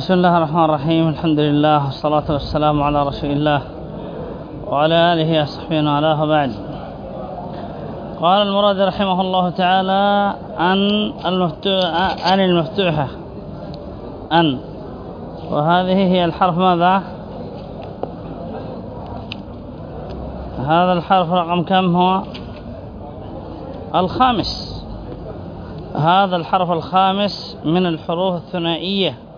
بسم الله الرحمن الرحيم الحمد لله والصلاة والسلام على رسول الله وعلى آله وصحبه وعلاه بعد قال المراد رحمه الله تعالى المفتوحة عن المفتوحة أن وهذه هي الحرف ماذا هذا الحرف رقم كم هو الخامس هذا الحرف الخامس من الحروف الثنائية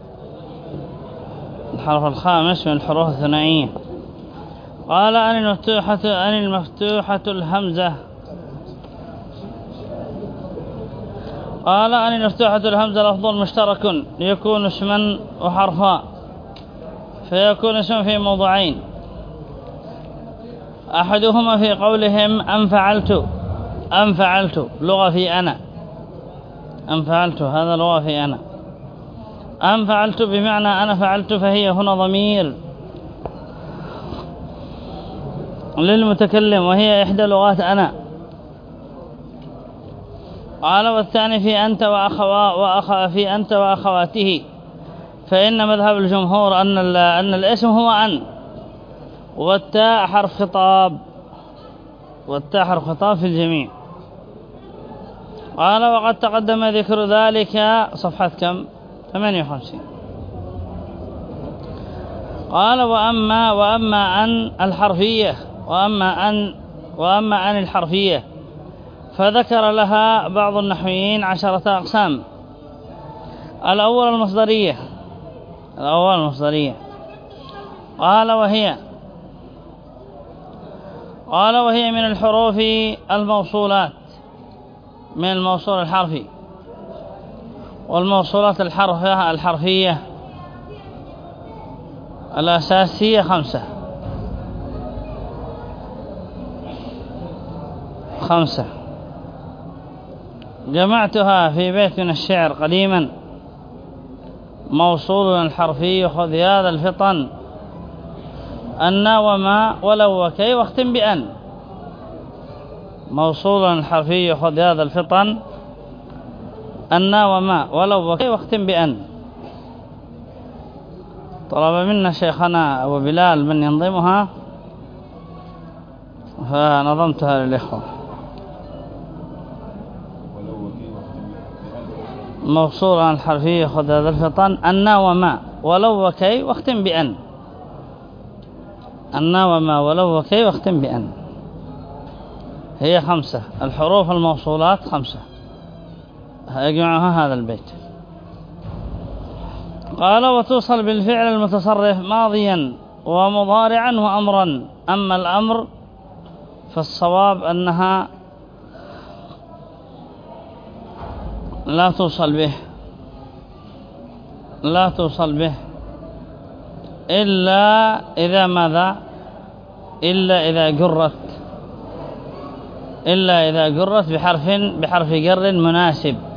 الحرف الخامس من الحروف الثنائية قال أن المفتوحة أن المفتوحة الهمزة. قال أن المفتوحة الهمزة لفظ مشترك يكون اسما وحرفا فيكون اسم في موضعين. أحدهما في قولهم أن فعلت. أن فعلت. لغة في أنا. أن فعلت. هذا لغة في أنا. أن فعلت بمعنى أنا فعلت فهي هنا ضمير. للمتكلم وهي إحدى لغات أنا. قال والثاني في أنت وأخوا وأخ في أنت وأخواته. فإن مذهب الجمهور أن أن الاسم هو أن. والتاء حرف خطاب. والتاء حرف خطاب في الجميع. قال وقد تقدم ذكر ذلك صفحة كم؟ 58 قال وأما وأما أن الحرفية وأما أن وأما أن الحرفية فذكر لها بعض النحويين عشرة أقسام. الأول المصدرية الأول المصدرية. قال وهي قال وهي من الحروف الموصولات من الموصول الحرفي. والموصولات الحرفية الحرفية الأساسية خمسة. خمسة. جمعتها في بيت من الشعر قديما. موصول الحرفي خذ هذا الفطن. أن وما ولو وكي واختم بأن. موصول الحرفي خذ هذا الفطن. أن وما ولو وكي واختم بأن. طلب منا شيخنا أبو بلال من ينظمها. فنظمتها للإخوة. موصولا الحرفية خذ هذا الفطن. أن وما ولو وكي واختم بأن. أن وما ولو وكي واختم بأن. هي خمسة. الحروف الموصولات خمسة. يجمعها هذا البيت. قال وتوصل بالفعل المتصرف ماضيا ومضارعا وأمرا. أما الأمر فالصواب أنها لا توصل به لا توصل به. إلا إذا ماذا؟ إلا إذا جرت إلا إذا جرت بحرف بحرف جر مناسب.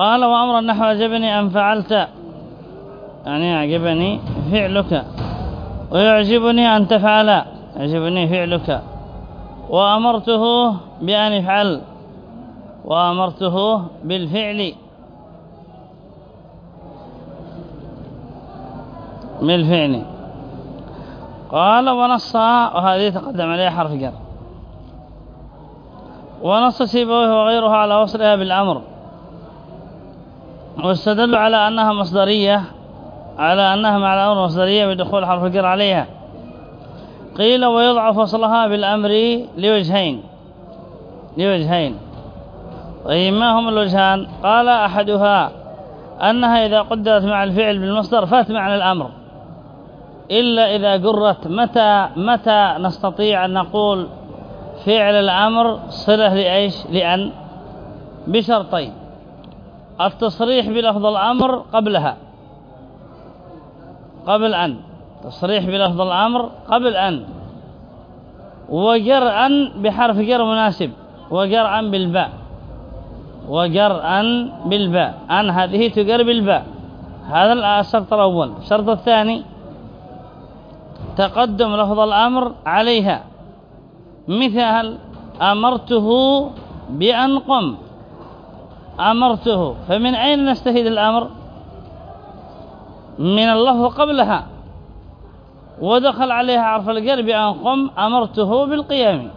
قال وأمر نحو عجبني أن فعلت. يعني أعجبني فعلك. ويعجبني أن تفعل. يعجبني فعلك. وأمرته بأن يفعل. وأمرته بالفعل. بالفعل. قال ونص وهذه تقدم عليها حرف جر. ونص سيبويه وغيره على وصلها بالأمر. واستدلوا على أنها مصدرية على أنها مع الأمر مصدرية بدخول حرف الجر عليها. قيل ويضعف وصلها بالأمر لوجهين. لوجهين. طيب ما هم الوجهان؟ قال أحدها أنها إذا قدرت مع الفعل بالمصدر فات معنى الأمر. إلا إذا قرت متى متى نستطيع أن نقول فعل الأمر صلة لأيش؟ لأن بشرطين. التصريح بلفظ الأمر قبلها. قبل أن. تصريح بلفظ الأمر قبل أن. وجرءا بحرف جر مناسب. وجرءا بالباء. وجرءا بالباء. أن هذه تجر بالباء. هذا الشرط الأول. الشرط الثاني. تقدم لفظ الأمر عليها. مثال أمرته بأن قم. أمرته فمن أين نستفيد الأمر؟ من اللفظ قبلها. ودخل عليها عرف الجر بأن قم أمرته بالقيام.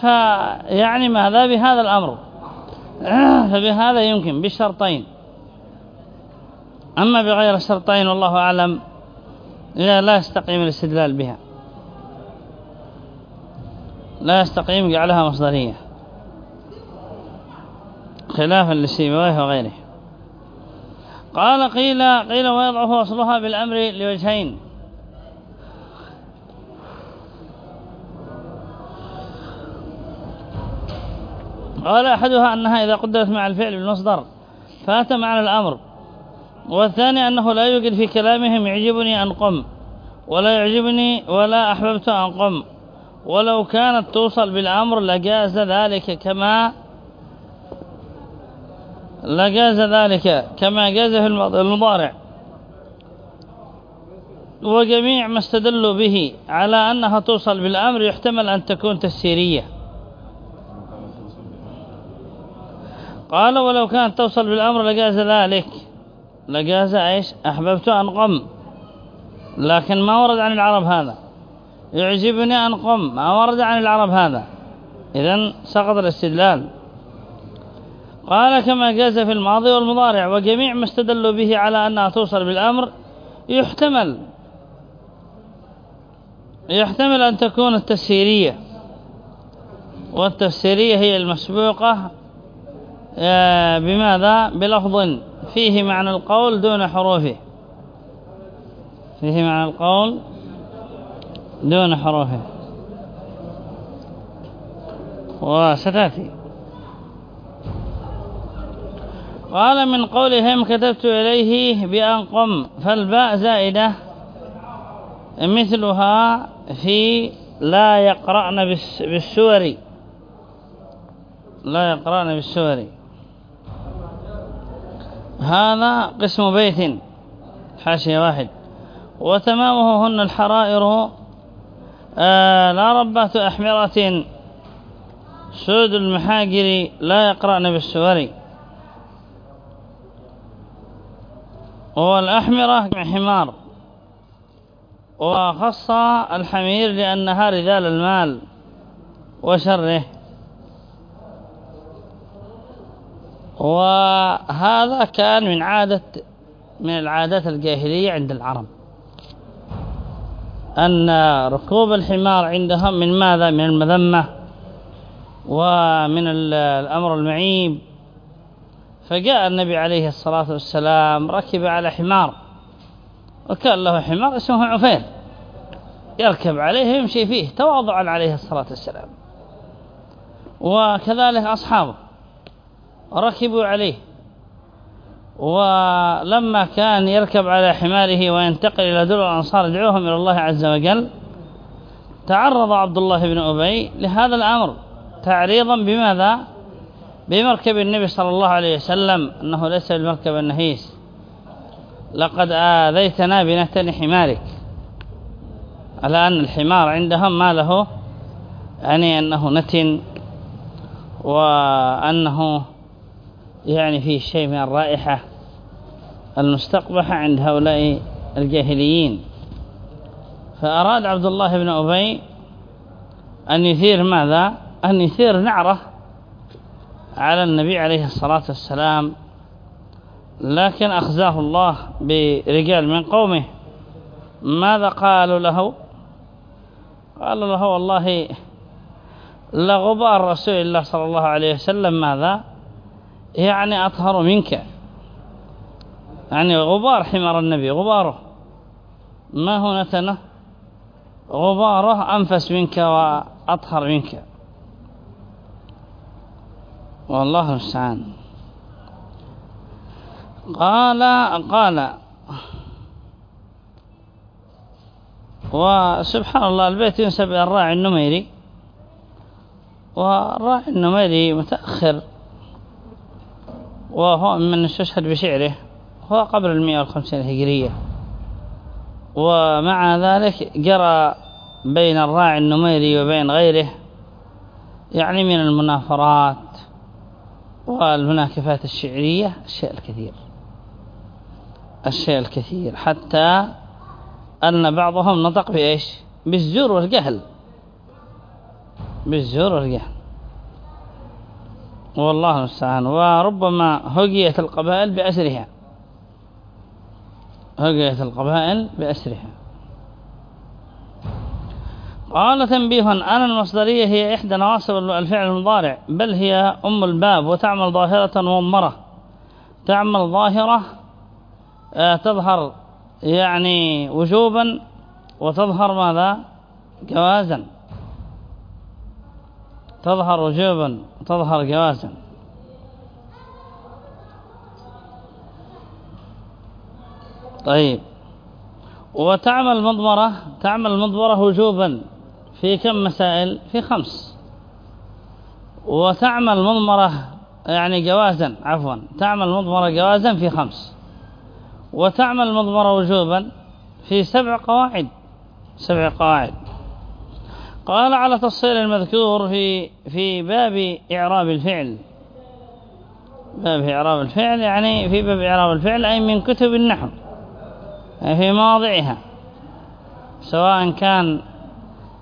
فيعني ماذا بهذا الأمر؟ فبهذا يمكن بالشرطين أما بغير الشرطين والله أعلم لا, لا يستقيم الاستدلال بها. لا يستقيم جعلها مصدرية. خلافا للسيبويه وغيره. قال قيل قيل ويضعف أصلها بالأمر لوجهين. قال أحدها أنها إذا قدرت مع الفعل بالمصدر فات معنى الأمر. والثاني أنه لا يوجد في كلامهم يعجبني أن قم ولا يعجبني ولا أحببت أن قم. ولو كانت توصل بالأمر لجاز ذلك كما لجاز ذلك كما جاز في المضارع. وجميع ما استدلوا به على أنها توصل بالأمر يحتمل أن تكون تسيرية قال ولو كانت توصل بالأمر لجاز ذلك. لجاز إيش؟ أحببت أن قم. لكن ما ورد عن العرب هذا. يعجبني أن قم. ما ورد عن العرب هذا. إذن سقط الاستدلال. قال كما جاز في الماضي والمضارع وجميع ما استدلوا به على أنها توصل بالأمر يحتمل يحتمل أن تكون التفسيرية والتفسيرية هي المسبوقة آه، بماذا؟ بلفظ فيه معنى القول دون حروفه فيه معنى القول دون حروفه وستأتي. قال من قولهم كتبت إليه بأن قم فالباء زائدة مثلها في لا يقرأن بالسور. لا يقرأن بالسور. هذا قسم بيت حاشية واحد. وتمامه هن الحرائر آه لا ربات أحمرة. سود المحاجر لا يقرأن بالسور. والأحمرة حمار. وخص الحمير لأنها رجال المال وشره. وهذا كان من عادة من العادات الجاهلية عند العرب. أن ركوب الحمار عندهم من ماذا؟ من المذمة ومن الأمر المعيب. فجاء النبي عليه الصلاة والسلام ركب على حمار وكان له حمار اسمه عفير يركب عليه ويمشي فيه تواضعا عليه الصلاة والسلام. وكذلك أصحابه ركبوا عليه. ولما كان يركب على حماره وينتقل إلى دول الأنصار يدعوهم إلى الله عز وجل تعرض عبد الله بن أبي لهذا الأمر تعريضا بماذا؟ بمركب النبي صلى الله عليه وسلم أنه ليس بالمركب النهيس لقد آذيتنا بنتن حمارك. على أن الحمار عندهم ما له؟ يعني أنه نتن وأنه يعني فيه شيء من الرائحة المستقبحة عند هؤلاء الجاهليين. فأراد عبد الله بن أبي أن يثير ماذا؟ أن يثير نعره على النبي عليه الصلاة والسلام لكن أخزاه الله برجال من قومه. ماذا قالوا له؟ قالوا له والله لغبار رسول الله صلى الله عليه وسلم ماذا؟ يعني أطهر منك. يعني غبار حمار النبي غباره. ما هو نتنه؟ غباره أنفس منك وأطهر منك. والله المستعان. قال قال. وسبحان الله البيت ينسب إلى الراعي النميري. والراعي النميري متأخر. وهو من استشهد بشعره. هو قبل المئة والخمسين الهجرية. ومع ذلك جرى بين الراعي النميري وبين غيره. يعني من المنافرات. والمناكفات الشعرية الشيء الكثير. الشيء الكثير. حتى أن بعضهم نطق بإيش؟ بالزور والجهل. بالزور والجهل. والله المستعان. وربما هجيت القبائل بأسرها. هجيت القبائل بأسرها. قال تنبيه أن المصدرية هي إحدى نواصب الفعل المضارع بل هي أم الباب وتعمل ظاهرة ممرة تعمل ظاهرة آه، تظهر يعني وجوبا وتظهر ماذا؟ جوازا. تظهر وجوبا وتظهر جوازا. طيب. وتعمل مضمرة تعمل مضمرة وجوبا. في كم مسائل؟ في خمس. وتعمل مضمرة يعني جوازا عفوا تعمل مضمرة جوازا في خمس. وتعمل مضمرة وجوبا في سبع قواعد. سبع قواعد. قال على تفصيل المذكور في في باب إعراب الفعل. باب إعراب الفعل يعني في باب إعراب الفعل أي من كتب النحو في مواضعها. سواء كان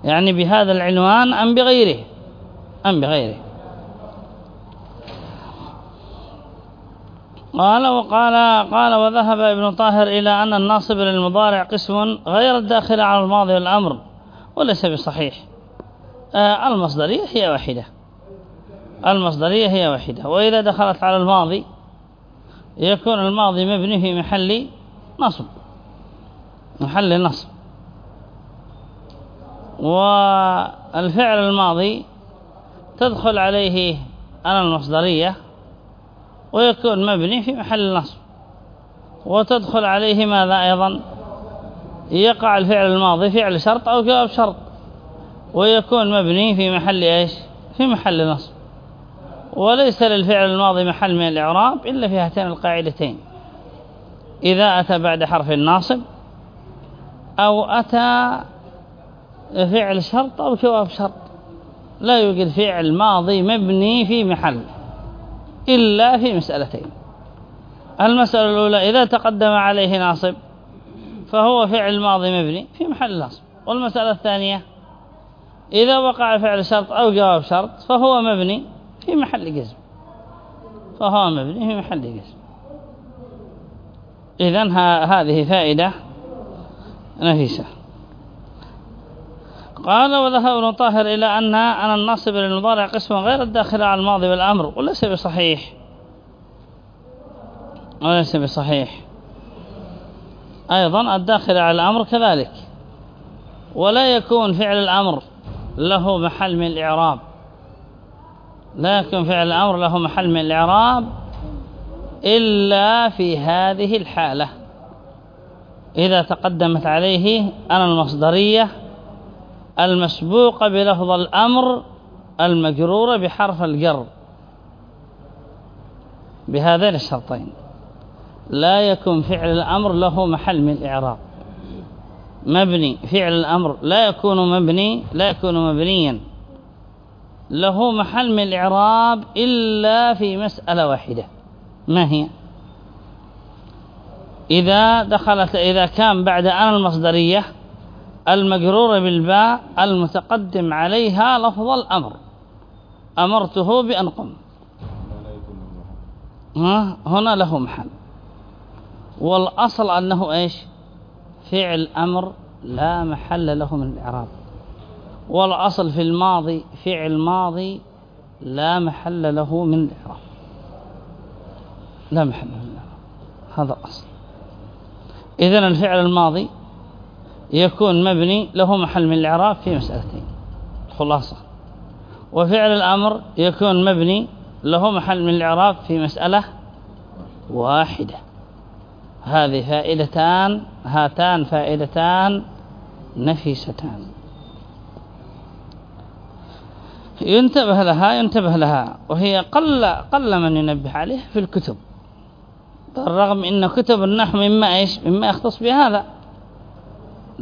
يعني بهذا العنوان أم بغيره؟ أم بغيره. قال وقال قال وذهب ابن طاهر إلى أن الناصب للمضارع قسم غير الداخل على الماضي والأمر وليس بصحيح. آه المصدرية هي واحدة. المصدرية هي واحدة. وإذا دخلت على الماضي يكون الماضي مبني في محل نصب. محل نصب. والفعل الماضي تدخل عليه أنا المصدرية ويكون مبني في محل النصب وتدخل عليه ماذا أيضا؟ يقع الفعل الماضي فعل شرط أو جواب شرط. ويكون مبني في محل إيش؟ في محل نصب. وليس للفعل الماضي محل من الإعراب إلا في هاتين القاعدتين. إذا أتى بعد حرف الناصب أو أتى فعل شرط أو جواب شرط. لا يوجد فعل ماضي مبني في محل إلا في مسألتين. المسألة الأولى إذا تقدم عليه ناصب فهو فعل ماضي مبني في محل نصب والمسألة الثانية إذا وقع فعل شرط أو جواب شرط فهو مبني في محل جزم. فهو مبني في محل جزم. إذن هذه فائدة نفيسة. قال وذهب ابن طاهر إلى أن أن النصب للمضارع قسم غير الداخل على الماضي والأمر وليس بصحيح. وليس بصحيح. أيضا الداخل على الأمر كذلك. ولا يكون فعل الأمر له محل من الإعراب. لا يكون فعل الأمر له محل من الإعراب إلا في هذه الحالة. إذا تقدمت عليه أنا المصدرية المسبوقة بلفظ الأمر المجرورة بحرف الجر. بهذين الشرطين. لا يكون فعل الأمر له محل من الإعراب. مبني فعل الأمر لا يكون مبني لا يكون مبنيا. له محل من الإعراب إلا في مسألة واحدة. ما هي؟ إذا دخلت إذا كان بعد أنا المصدرية المجرورة بالباء المتقدم عليها لفظ الأمر. أمرته بأن قم. هنا له محل. والأصل أنه إيش؟ فعل أمر لا محل له من الإعراب. والأصل في الماضي فعل ماضي لا محل له من الإعراب. لا محل له. من الإعراب هذا الأصل. إذن الفعل الماضي يكون مبني له محل من الإعراب في مسألتين. خلاصة وفعل الأمر يكون مبني له محل من الإعراب في مسألة واحدة. هذه فائدتان هاتان فائدتان نفيستان. ينتبه لها ينتبه لها. وهي قل قل من ينبه عليها في الكتب. بالرغم إن كتب النحو مما إيش؟ مما يختص بهذا.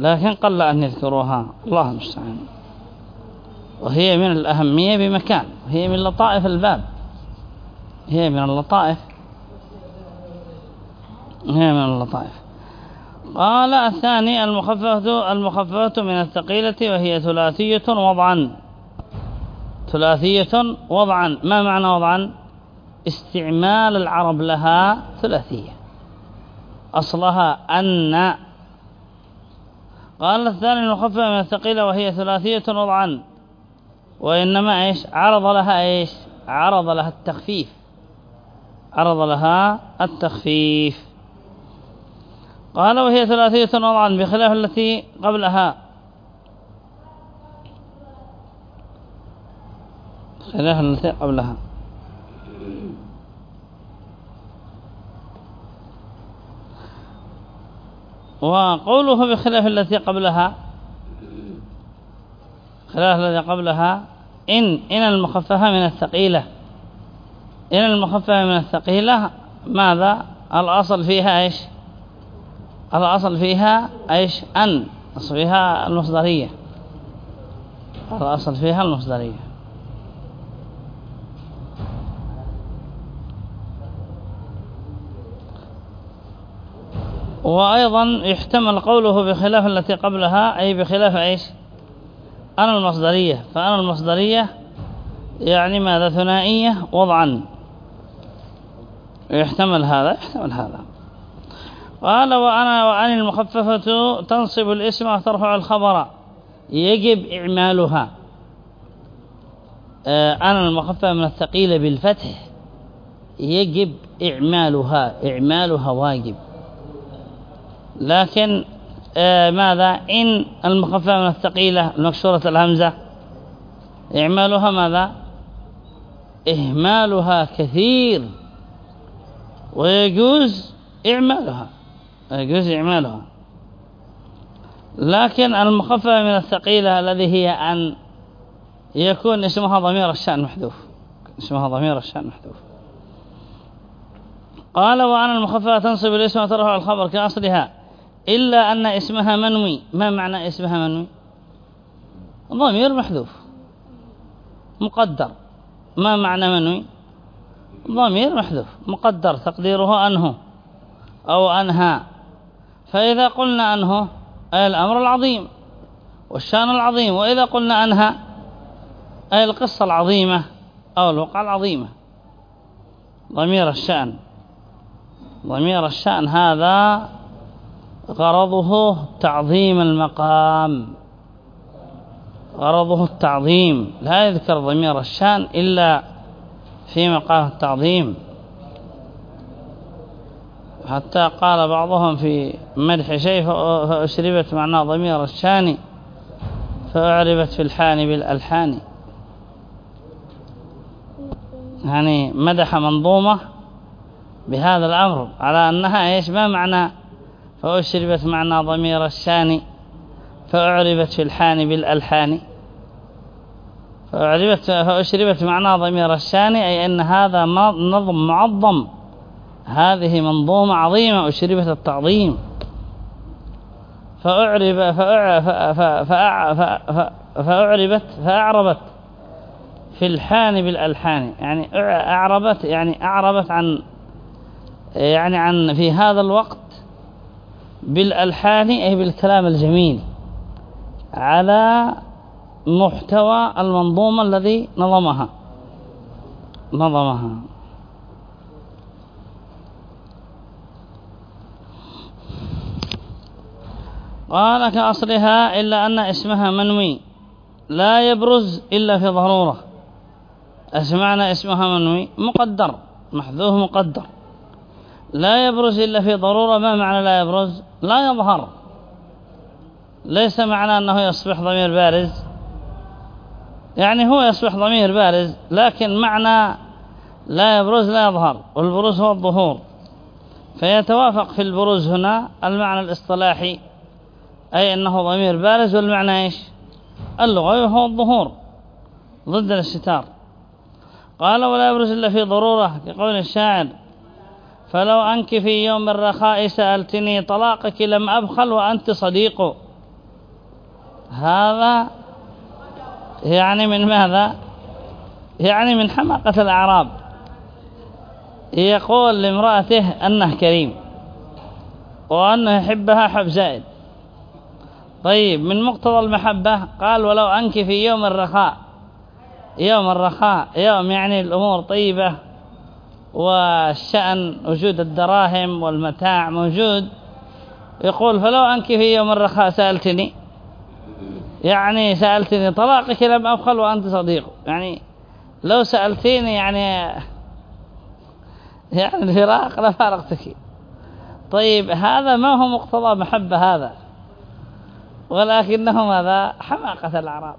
لكن قل أن يذكروها. الله المستعان. وهي من الأهمية بمكان. هي من لطائف الباب. هي من اللطائف. هي من اللطائف. قال الثاني المخففة المخففة من الثقيلة وهي ثلاثية وضعا. ثلاثية وضعا. ما معنى وضعا؟ استعمال العرب لها ثلاثية. أصلها أن قال الثاني المخففة من الثقيلة وهي ثلاثية وضعا. وإنما إيش؟ عرض لها إيش؟ عرض لها التخفيف. عرض لها التخفيف. قال وهي ثلاثية وضعا بخلاف التي قبلها. خلاف التي قبلها. وقوله بخلاف التي قبلها خلاف التي قبلها إن إن المخففة من الثقيلة. إن المخففة من الثقيلة ماذا؟ الأصل فيها إيش؟ الأصل فيها إيش؟ أن الأصل فيها المصدرية. الأصل فيها المصدرية. وأيضا يحتمل قوله بخلاف التي قبلها أي بخلاف إيش؟ أنا المصدرية. فأنا المصدرية يعني ماذا؟ ثنائية وضعا. يحتمل هذا يحتمل هذا. قال وأنا وأن المخففة تنصب الاسم وترفع الخبر. يجب إعمالها. آه، أنا المخففة من الثقيلة بالفتح. يجب إعمالها. إعمالها واجب. لكن آه ماذا؟ إن المخففة من الثقيلة المكسورة الهمزة إعمالها ماذا؟ إهمالها كثير ويجوز إعمالها يجوز إعمالها. لكن المخففة من الثقيلة الذي هي أن يكون اسمها ضمير الشأن محذوف اسمها ضمير الشأن محذوف. قال وأنا المخففة تنصب الاسم وترفع الخبر كأصلها. إلا أن اسمها منوي. ما معنى اسمها منوي؟ ضمير محذوف. مقدر. ما معنى منوي؟ ضمير محذوف. مقدر. تقديره أنه أو أنها. فإذا قلنا أنه أي الأمر العظيم والشأن العظيم وإذا قلنا أنها أي القصة العظيمة أو الوقعة العظيمة. ضمير الشأن. ضمير الشأن هذا غرضه تعظيم المقام. غرضه التعظيم. لا يذكر ضمير الشأن إلا في مقام التعظيم. حتى قال بعضهم في مدح شيء فأشربت معناه ضمير الشأن فأعربت في الحان بالألحان. يعني مدح منظومة بهذا الأمر على أنها إيش؟ ما معنى فأشربت معنى ضمير الشان فأعربت في الحان بالألحان. فأعربت فأشربت معنى ضمير الشان أي أن هذا نظم معظم. هذه منظومة عظيمة أشربت التعظيم. فأعرب فأعربت فأعربت في الحان بالألحان. يعني أعربت يعني أعربت عن يعني عن في هذا الوقت بالألحان أي بالكلام الجميل على محتوى المنظومة الذي نظمها. نظمها. قال كأصلها إلا أن اسمها منوي لا يبرز إلا في ضرورة. أسمعنا اسمها منوي مقدر محذوه مقدر. لا يبرز إلا في ضرورة ما معنى لا يبرز؟ لا يظهر. ليس معنى أنه يصبح ضمير بارز. يعني هو يصبح ضمير بارز لكن معنى لا يبرز لا يظهر. والبروز هو الظهور. فيتوافق في البروز هنا المعنى الاصطلاحي أي أنه ضمير بارز والمعنى إيش؟ اللغوي هو الظهور ضد الاستتار قال ولا يبرز إلا في ضرورة كقول الشاعر. فلو أنك في يوم الرخاء سألتني طلاقك لم أبخل وأنت صديق. هذا يعني من ماذا؟ يعني من حماقة الأعراب. يقول لامرأته أنه كريم وأنه يحبها حب زائد. طيب من مقتضى المحبة؟ قال ولو أنك في يوم الرخاء. يوم الرخاء يوم يعني الأمور طيبة. والشأن وجود الدراهم والمتاع موجود. يقول فلو أنك في يوم الرخاء سألتني. يعني سألتني طلاقك لم أبخل وأنت صديق. يعني لو سألتيني يعني يعني الفراق لفارقتك طيب هذا ما هو مقتضى محبة هذا؟ ولكنه ماذا؟ حماقة الأعراب.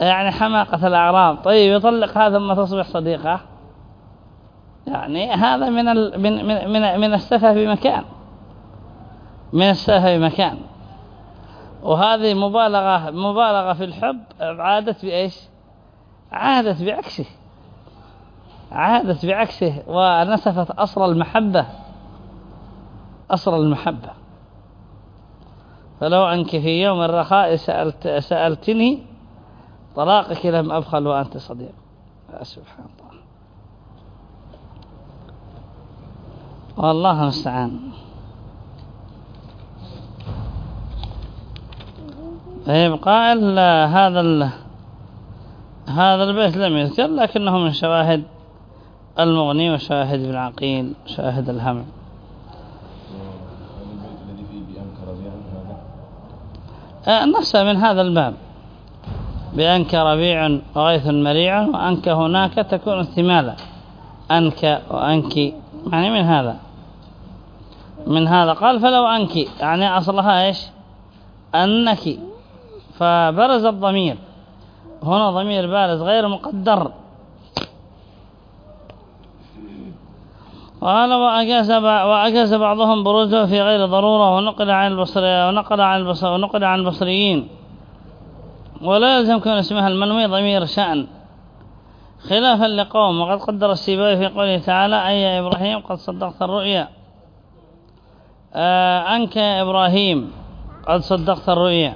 يعني حماقة الأعراب. طيب يطلق هذا ثم تصبح صديقة؟ يعني هذا من ال من من من, السفه بمكان من السفه بمكان. وهذه مبالغة مبالغة في الحب عادت بإيش؟ عادت بعكسه. عادت بعكسه ونسفت أصل المحبة أصل المحبة. فلو أنك في يوم الرخاء سألت سألتني طلاقك لم أبخل وأنت صديق. سبحان الله. والله المستعان. طيب قال هذا هذا البيت لم يذكر لكنه من شواهد المغني وشاهد ابن عقيل شاهد الهم. نفسه من هذا الباب. بأنك ربيع وغيث مريع وأنك هناك تكون احتمالا أنك وأنك يعني من هذا؟ من هذا. قال فلو أنك يعني أصلها إيش؟ أنك. فبرز الضمير. هنا ضمير بارز غير مقدر. قال وأجاز وأجاز بعضهم بروزه في غير ضرورة ونقل عن البصري ونقل عن البصري ونقل عن البصريين. ولا يلزم كون اسمها المنوي ضمير شأن. خلافا لقوم. وقد قدر السيبوي في قوله تعالى أي يا إبراهيم قد صدقت الرؤيا. آه أنك يا إبراهيم قد صدقت الرؤيا.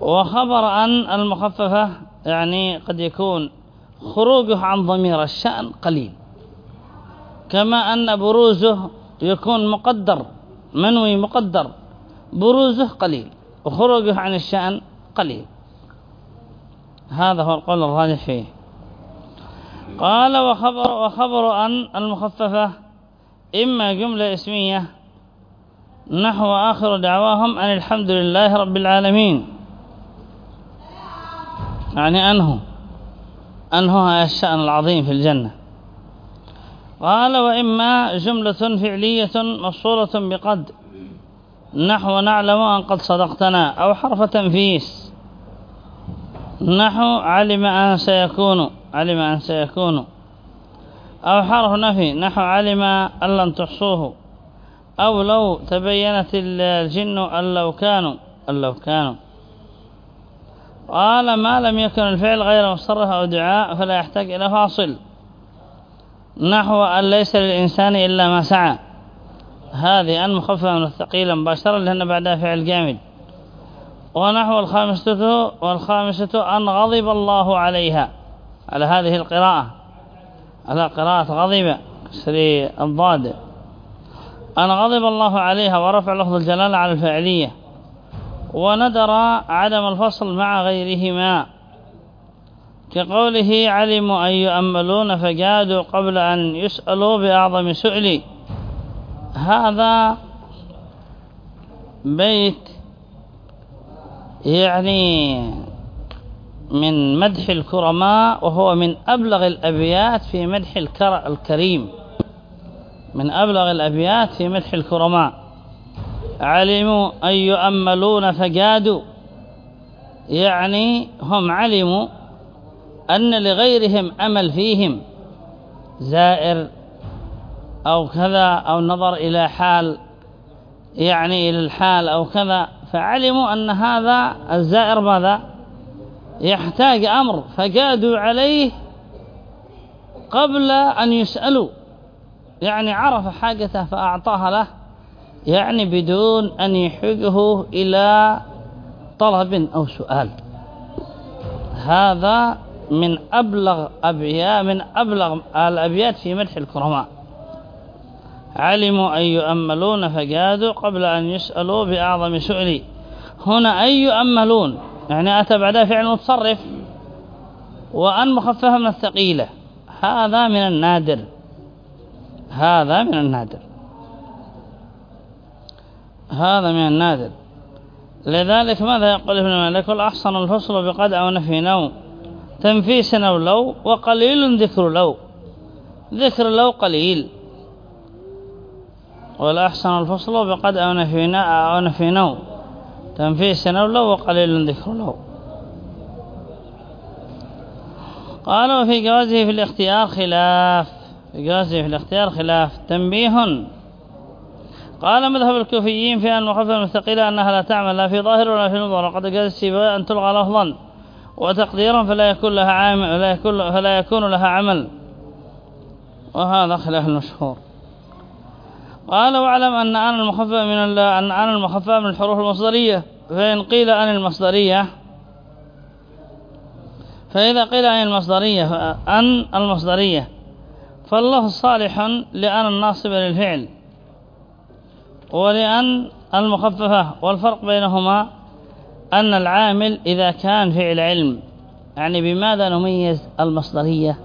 وخبر أن المخففة يعني قد يكون خروجه عن ضمير الشأن قليل. كما أن بروزه يكون مقدر منوي مقدر بروزه قليل وخروجه عن الشأن قليل. هذا هو القول الراجح فيه. قال وخبر, وخبر أن المخففة إما جملة اسمية نحو آخر دعواهم أن الحمد لله رب العالمين. يعني أنه أنه الشأن العظيم في الجنة. قال وإما جملة فعلية مفصولة بقد نحو نعلم أن قد صدقتنا أو حرف تنفيس نحو علم أن سيكون علم أن سيكون. أو حرف نفي نحو علم أن لن تحصوه. أو لو تبينت الجن أن لو كانوا أن لو كانوا. قال ما لم يكن الفعل غير مصرف أو دعاء فلا يحتاج إلى فاصل. نحو أن ليس للإنسان إلا ما سعى. هذه أن مخففة من الثقيلة مباشرة لأن بعدها فعل جامد. ونحو الخامسة والخامسة أن غضب الله عليها. على هذه القراءة. على قراءة غضب سري الضاد. أن غضب الله عليها ورفع لفظ الجلالة على الفعلية وندر عدم الفصل مع غيرهما. كقوله علموا أن يؤملون فجادوا قبل أن يسألوا بأعظم سؤل هذا بيت يعني من مدح الكرماء وهو من أبلغ الأبيات في مدح الكريم. من أبلغ الأبيات في مدح الكرماء. علموا أن يؤملون فجادوا. يعني هم علموا أن لغيرهم أمل فيهم. زائر أو كذا أو نظر إلى حال يعني إلى الحال أو كذا. فعلموا أن هذا الزائر ماذا؟ يحتاج أمر فجادوا عليه قبل أن يسألوا. يعني عرف حاجته فأعطاها له يعني بدون أن يحجه إلى طلب أو سؤال. هذا من أبلغ أبيات من أبلغ الأبيات في مدح الكرماء. علموا أن يؤملون فجادوا قبل أن يسألوا بأعظم سؤل. هنا أن يؤملون؟ يعني أتى بعدها فعل متصرف. وأن مخففة من الثقيلة. هذا من النادر. هذا من النادر. هذا من النادر. لذلك ماذا يقول ابن مالك؟ والأحسن الفصل بقد أو نفي نوم. تنفيس أو لو وقليل ذكر لو. ذكر لو قليل. والأحسن الفصل بقد أو نفي أو نفي نوم تنفيس لو وقليل ذكر لو قالوا في جوازه في الاختيار خلاف. في جوازه في الاختيار خلاف. تنبيه. قال مذهب الكوفيين في أن مخفف المستقيلة أنها لا تعمل لا في ظاهر ولا في نظر. وقد جاز السيبوي أن تلغى لفظا. وتقديرا فلا يكون لها عامل فلا يكون, فلا يكون لها عمل. وهذا خلاف المشهور. قال واعلم أن أنا المخفف من أن أنا المخفف من الحروف المصدرية. فإن قيل أن المصدرية فإذا قيل أن المصدرية أن المصدرية فالله صالح لأن الناصب للفعل ولأن المخففة. والفرق بينهما أن العامل إذا كان فعل علم يعني بماذا نميز المصدرية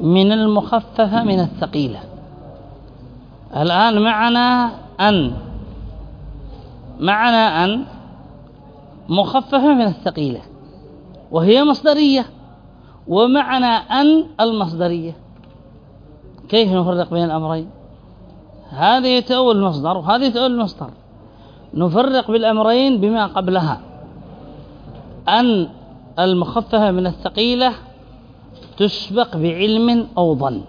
من المخففة من الثقيلة؟ الآن معنا أن معنا أن مخففة من الثقيلة وهي مصدرية ومعنى أن المصدرية. كيف نفرق بين الأمرين؟ هذه يتأول المصدر وهذه يتأول المصدر. نفرق بالأمرين بما قبلها. أن المخففة من الثقيلة تسبق بعلم أو ظن.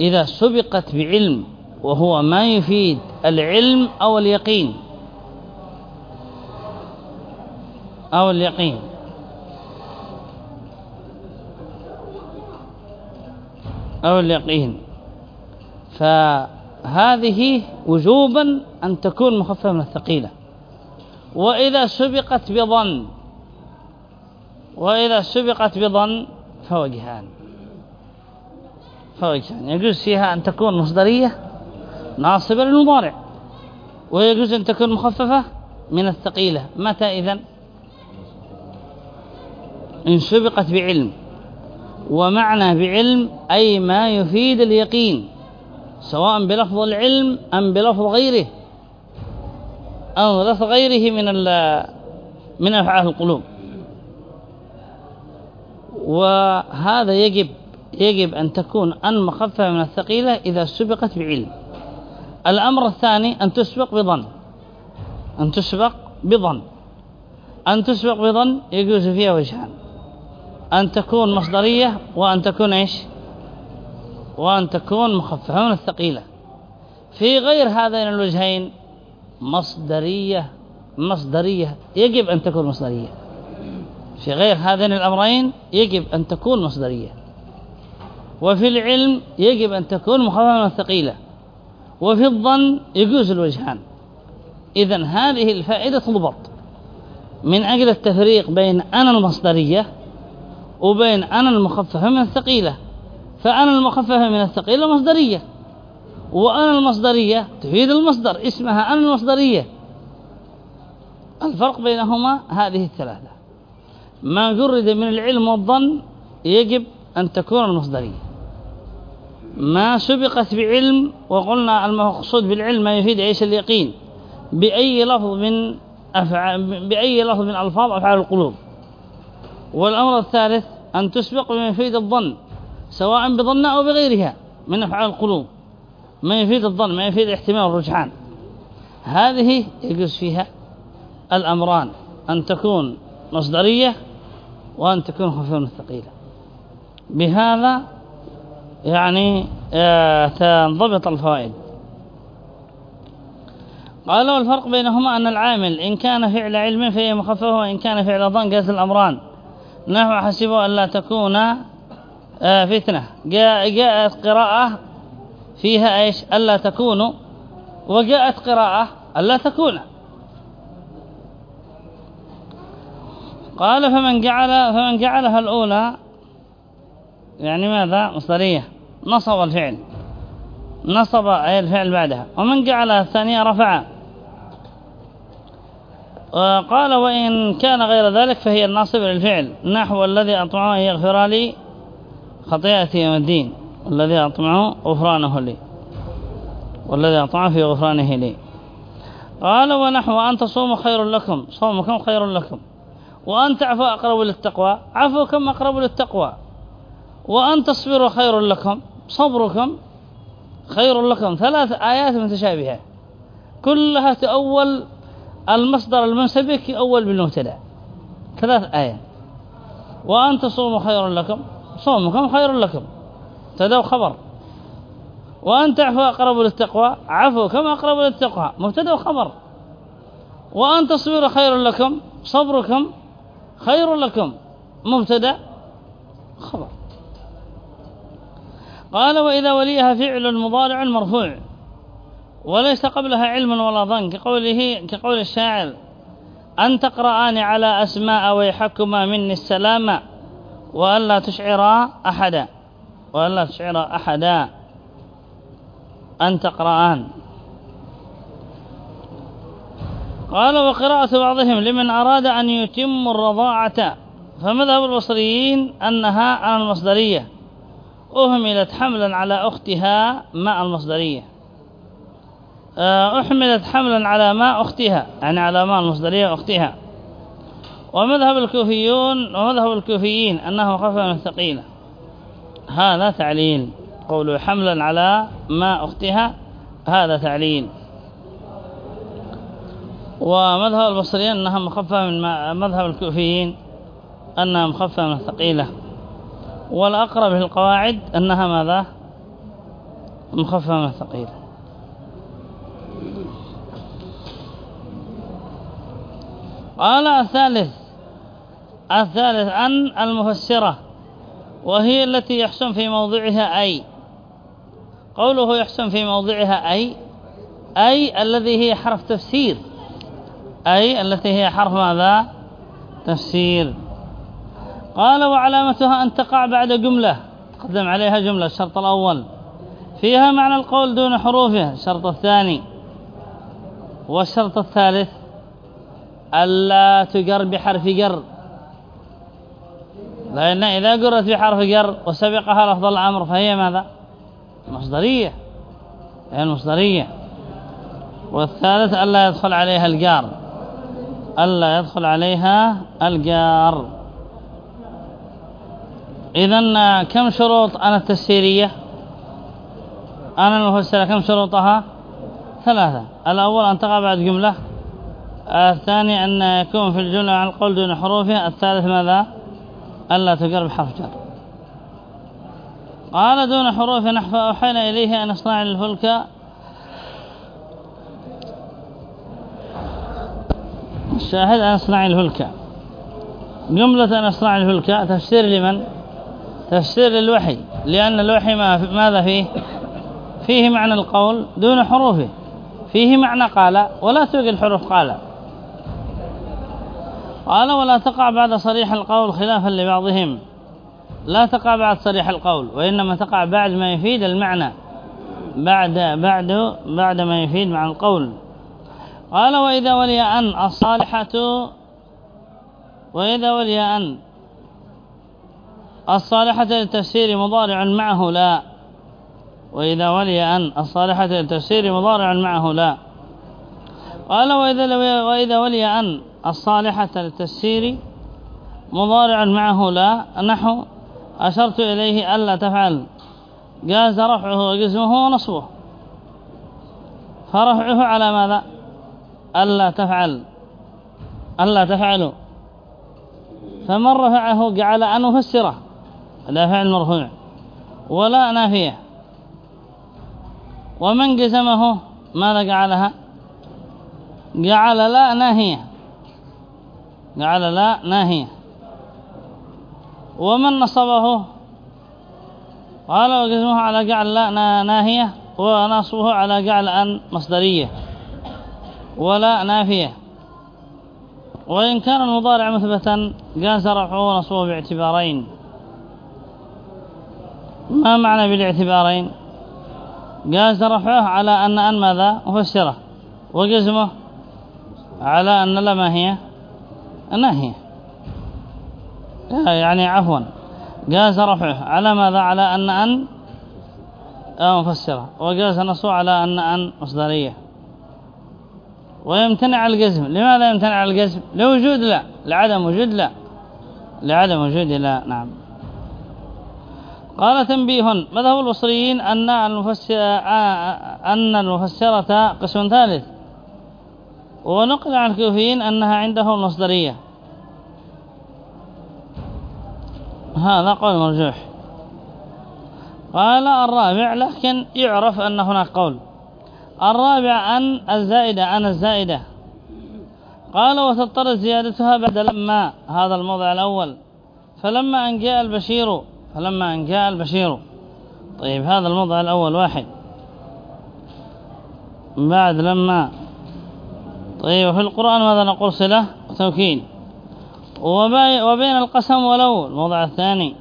إذا سبقت بعلم وهو ما يفيد العلم أو اليقين. أو اليقين. أو اليقين. فهذه وجوبا أن تكون مخففة من الثقيلة. وإذا سبقت بظن. وإذا سبقت بظن فوجهان فوجهان يجوز فيها أن تكون مصدرية ناصبة للمضارع ويجوز أن تكون مخففة من الثقيلة. متى إذن؟ إن سبقت بعلم ومعنى بعلم أي ما يفيد اليقين سواء بلفظ العلم أم بلفظ غيره أو لفظ غيره من من أفعال القلوب. وهذا يجب يجب أن تكون أن مخففة من الثقيلة إذا سبقت بعلم. الأمر الثاني أن تسبق بظن. أن تسبق بظن. أن تسبق بظن يجوز فيها وجهان. أن تكون مصدرية وأن تكون إيش؟ وأن تكون مخففة من الثقيلة. في غير هذين الوجهين مصدرية مصدرية. يجب أن تكون مصدرية. في غير هذين الأمرين يجب أن تكون مصدرية. وفي العلم يجب أن تكون من الثقيلة وفي الظن يجوز الوجهان. إذا هذه الفائدة تضبط. من أجل التفريق بين أنا المصدرية وبين أنا المخففة من الثقيلة فأنا المخففة من الثقيلة مصدرية وأنا المصدرية تفيد المصدر اسمها أنا المصدرية. الفرق بينهما هذه الثلاثة. ما جرد من العلم والظن يجب أن تكون المصدرية. ما سبقت بعلم وقلنا المقصود بالعلم ما يفيد عيش اليقين بأي لفظ من أفعال بأي لفظ من ألفاظ أفعال القلوب. والأمر الثالث أن تسبق بما يفيد الظن سواء بظن أو بغيرها من أفعال القلوب. ما يفيد الظن ما يفيد احتمال الرجحان. هذه يجوز فيها الأمران أن تكون مصدرية وأن تكون خفيفة ثقيلة بهذا يعني آه، تنضبط الفوائد. قال والفرق بينهما أن العامل إن كان فعل علم فهي مخففة وإن كان فعل ظن قاس الأمران. نحو حسبوا أن لا تكون آه، فتنة. جاء جاءت قراءة فيها إيش؟ ألا تكونوا وجاءت قراءة ألا تكون. قال فمن جعل فمن جعلها الأولى يعني ماذا؟ مصدرية نصب الفعل. نصب أي الفعل بعدها. ومن جعل الثانية رفع. قال وإن كان غير ذلك فهي الناصب للفعل. نحو الذي أطمعه يغفر لي خطيئتي يوم الدين. والذي أطمعه غفرانه لي. والذي أطمعه في غفرانه لي. قال ونحو أن تصوموا خير لكم. صومكم خير لكم. وأن تعفوا أقرب للتقوى. عفوكم أقرب للتقوى. وأن تصبروا خير لكم صبركم خير لكم. ثلاث آيات متشابهة. كلها تأول المصدر المنسبك أول بالمبتدأ. ثلاث آيات وأن تصوموا خير لكم صومكم خير لكم. ابتدا خبر. وأن تعفوا أقرب للتقوى عفو كما أقرب للتقوى. مبتدأ وخبر وأن تصبروا خير لكم صبركم خير لكم. مبتدأ خبر. قال وإذا وليها فعل مضارع مرفوع وليس قبلها علم ولا ظن كقوله كقول الشاعر أن تقرآن على أسماء ويحكما مني السلام وألا تشعر أحدا وألا تشعر أحدا. أن تقرآن. قال وقراءة بعضهم لمن أراد أن يتم الرضاعة فمذهب البصريين أنها على المصدرية. أهملت حملا على أختها مع المصدرية. آه، أحملت حملا على ما أختها يعني على ما المصدرية أختها. ومذهب الكوفيون ومذهب الكوفيين أنه خفف من الثقيلة. هذا تعليل. قوله حملا على ما أختها هذا تعليل. ومذهب البصريين أنها مخففة من مذهب الكوفيين أنها مخففة من الثقيلة. والأقرب في القواعد أنها ماذا؟ مخففة من الثقيلة قال الثالث الثالث أن المفسرة وهي التي يحسن في موضعها أي. قوله يحسن في موضعها أي أي الذي هي حرف تفسير. أي التي هي حرف ماذا؟ تفسير. قال وعلامتها أن تقع بعد جملة تقدم عليها جملة الشرط الأول. فيها معنى القول دون حروفه الشرط الثاني. والشرط الثالث ألا تجر بحرف جر. لأن إذا قرت بحرف جر وسبقها لفظ الأمر فهي ماذا؟ مصدرية. هي المصدرية. والثالث ألا يدخل عليها الجار. ألا يدخل عليها الجار. إذن كم شروط أنا التسيرية أنا المفسرة كم شروطها؟ ثلاثة. الأول أن تقع بعد جملة. الثاني أن يكون في الجملة عن القول دون حروفها الثالث ماذا؟ ألا تقرب حرف جر. قال دون حروف نحو أوحينا إليه أن اصنع الفلك الشاهد أن اصنع الفلك جملة أن اصنع الفلك تفسير لمن؟ تفسير للوحي لأن الوحي ما ماذا فيه؟ فيه معنى القول دون حروفه. فيه معنى قال ولا توجد حروف قال. قال ولا تقع بعد صريح القول خلافا لبعضهم. لا تقع بعد صريح القول وإنما تقع بعد ما يفيد المعنى. بعد بعد بعد ما يفيد مع القول. قال وإذا ولي أن الصالحة وإذا ولي أن الصالحة للتفسير مضارع معه لا. وإذا ولي أن الصالحة للتفسير مضارع معه لا. قال وإذا, وإذا ولي أن الصالحة للتفسير مضارع معه لا نحو أشرت إليه ألا تفعل. جاز رفعه وجزمه ونصبه. فرفعه على ماذا؟ ألا تفعل. ألا تفعلوا. فمن رفعه جعل أن مفسره لا فعل مرفوع. ولا نافية. ومن جزمه ماذا جعلها؟ جعل لا ناهية جعل لا ناهية ومن نصبه؟ قال وجزمه على جعل لا ناهية ونصبه على جعل أن مصدرية. ولا نافية. وإن كان المضارع مثبتا جاز رفعه ونصبه باعتبارين. ما معنى بالاعتبارين؟ جاز رفعه على أن أن ماذا؟ مفسرة وجزمه على أن لا ما هي؟ نهي يعني عفوا. جاز رفعه على ماذا؟ على أن أن مفسرة. وجاز نصه على أن أن مصدرية. ويمتنع الجزم لماذا يمتنع الجزم لوجود لا. لعدم وجود لا. لعدم وجود لا. نعم. قال تنبيه. مذهب البصريين أن المفسر أن المفسرة قسم ثالث. ونقل عن الكوفيين أنها عنده المصدرية هذا قول مرجوح. قال الرابع لكن يعرف أن هناك قول. الرابع أن الزائدة أن الزائدة. قال وتضطر زيادتها بعد لما هذا الموضع الأول. فلما أن جاء البشير فلما أن جاء البشير طيب هذا الموضع الأول واحد. بعد لما طيب في القرآن ماذا نقول؟ صلة وتوكيد وبين القسم ولو الموضع الثاني.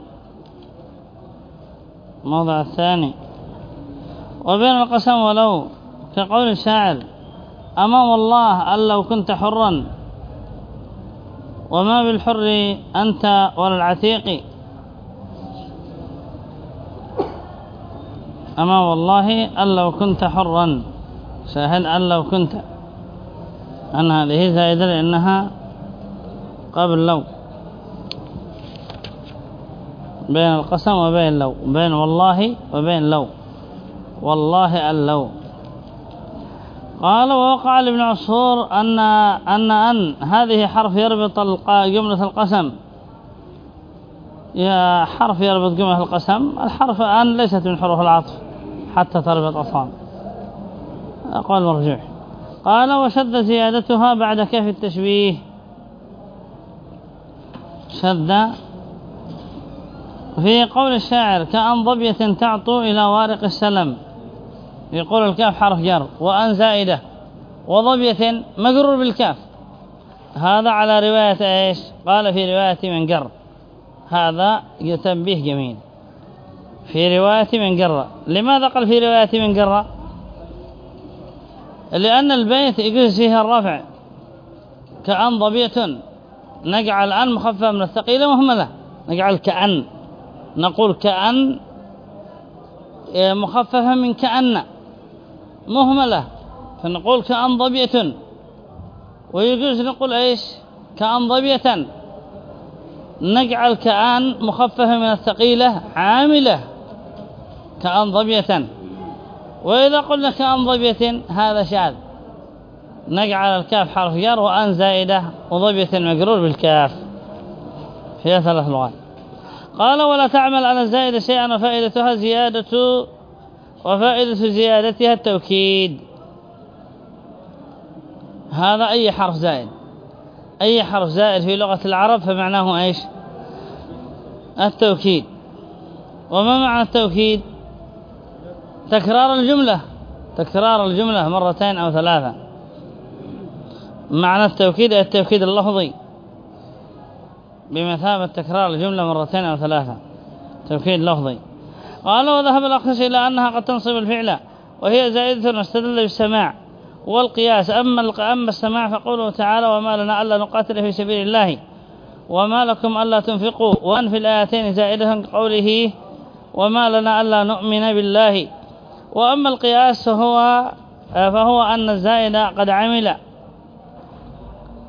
الموضع الثاني. وبين القسم ولو كقول الشاعر أمام الله أن لو كنت حرا وما بالحر أنت ولا العتيق. أما والله أن لو كنت حرا شاهد أن لو كنت. أن هذه زائدة لأنها قبل لو. بين القسم وبين لو. بين والله وبين لو. والله أن لو. قال ووقع لابن عصفور أن أن أن هذه حرف يربط جملة القسم. يا حرف يربط جملة القسم الحرف أن ليست من حروف العطف. حتى تربط أصلا أقول مرجوح. قال وشد زيادتها بعد كيف التشبيه. شد في قول الشاعر كأن ضبية تعطو إلى وارق السلم. يقول الكاف حرف جر وأن زائدة. وضبية مقرور بالكاف. هذا على رواية إيش؟ قال في رواية من قر هذا يتنبيه جميل. في رواية من قرة لماذا قال في رواية من قرة لأن البيت يجوز فيها الرفع كأن ضبية نجعل أن مخففة من الثقيلة مهملة. نجعل كأن. نقول كأن إيه، مخففة من كأن. مهملة. فنقول كأن ضبية ويجوز نقول إيش؟ كأن ضبية نجعل كأن مخففة من الثقيلة عاملة. كأن ضبية وإذا قلنا كأن ضبية هذا شاذ. نجعل الكاف حرف جر وأن زائدة وضبية مقرور بالكاف. فيها ثلاث لغات. قال ولا تعمل على الزائدة شيئا وفائدتها زيادة وفائدة زيادتها التوكيد. هذا أي حرف زائد. أي حرف زائد في لغة العرب فمعناه إيش؟ التوكيد. وما معنى التوكيد؟ تكرار الجملة. تكرار الجملة مرتين أو ثلاثة. معنى التوكيد التوكيد اللفظي. بمثابة تكرار الجملة مرتين أو ثلاثة. توكيد لفظي. قال وذهب الأخص إلى أنها قد تنصب الفعل وهي زائدة واستدل بالسماع والقياس. أما أما السماع فقوله تعالى وما لنا ألا نقاتل في سبيل الله وما لكم ألا تنفقوا. وأن في الآيتين زائدة قوله وما لنا ألا نؤمن بالله. وأما القياس فهو فهو أن الزائد قد عمل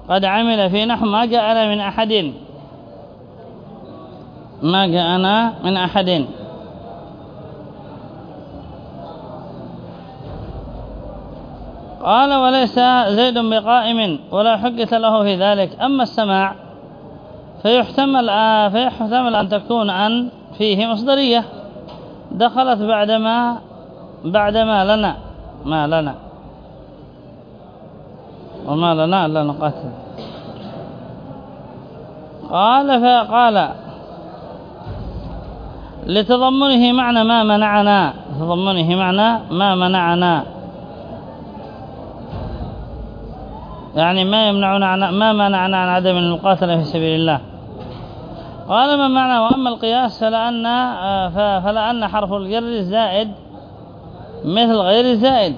قد عمل في نحو ما جاءنا من أحد. ما جاءنا من أحد. قال وليس زيد بقائم ولا حجة له في ذلك. أما السماع فيحتمل, فيحتمل أن تكون عن فيه مصدرية. دخلت بعدما بعدما لنا ما لنا. وما لنا لا نقاتل. قال فقال لتضمنه معنى ما منعنا لتضمنه معنى ما منعنا. يعني ما يمنعنا ما منعنا عن عدم المقاتلة في سبيل الله. قال ما معنى؟ وأما القياس فلأن, فلأن حرف الجر الزائد مثل غير الزائد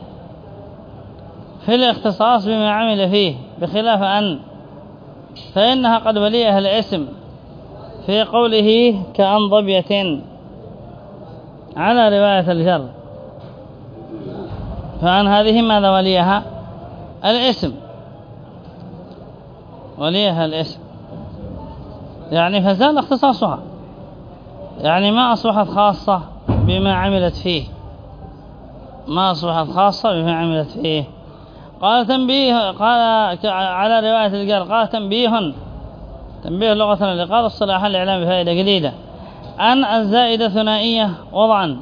في الاختصاص بما عمل فيه بخلاف أن فإنها قد وليها الاسم في قوله كأنضبية على رواية الجر. فعن هذه ماذا وليها؟ الاسم. وليها الاسم. يعني فزال اختصاصها. يعني ما أصبحت خاصة بما عملت فيه. ما أصبحت خاصة بما عملت فيه. قال تنبيه قال على رواية القرء قال تنبيه تنبيه لغة لقال الصلاح الإعلام بفائدة جديدة. أن الزائدة ثنائية وضعا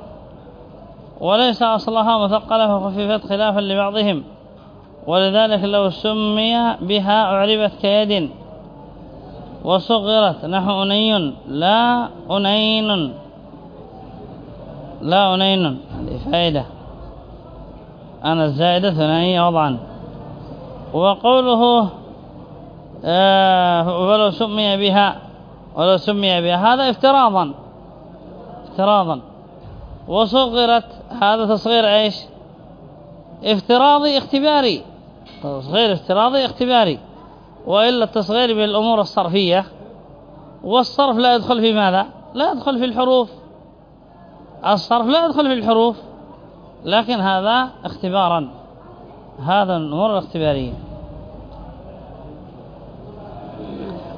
وليس أصلها مثقلة فخففت خلافا لبعضهم. ولذلك لو سمي بها أعربت كيد وصغرت. نحو أني لا أنين لا أنين هذه فائدة. أنا الزائدة ثنائية وضعا. وقوله آه ولو سمي بها ولو سمي بها هذا افتراضا. افتراضا. وصغرت هذا تصغير إيش؟ افتراضي اختباري. تصغير افتراضي اختباري. وإلا التصغير بالأمور الصرفية. والصرف لا يدخل في ماذا؟ لا يدخل في الحروف. الصرف لا يدخل في الحروف. لكن هذا اختبارا. هذا الأمور الاختبارية.